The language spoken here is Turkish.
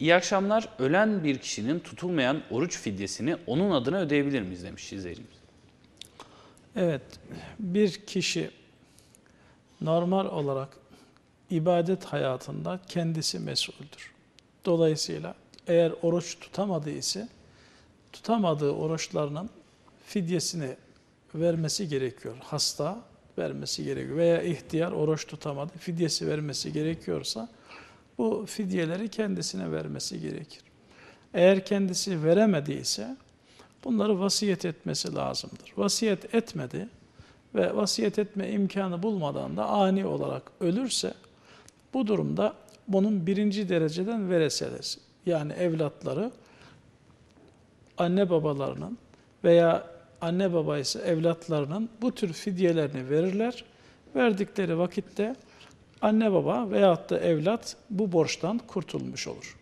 İyi akşamlar. Ölen bir kişinin tutulmayan oruç fidyesini onun adına ödeyebilir miyiz demiş izleyicimiz. Evet, bir kişi normal olarak ibadet hayatında kendisi mesuldür. Dolayısıyla eğer oruç tutamadığı ise tutamadığı oruçlarının fidyesini vermesi gerekiyor. Hasta vermesi gerekiyor veya ihtiyar oruç tutamadı fidyesi vermesi gerekiyorsa bu fidyeleri kendisine vermesi gerekir. Eğer kendisi veremediyse bunları vasiyet etmesi lazımdır. Vasiyet etmedi ve vasiyet etme imkanı bulmadan da ani olarak ölürse bu durumda bunun birinci dereceden vereselesi yani evlatları anne babalarının veya anne baba evlatlarının bu tür fidyelerini verirler. Verdikleri vakitte anne baba veyahut da evlat bu borçtan kurtulmuş olur.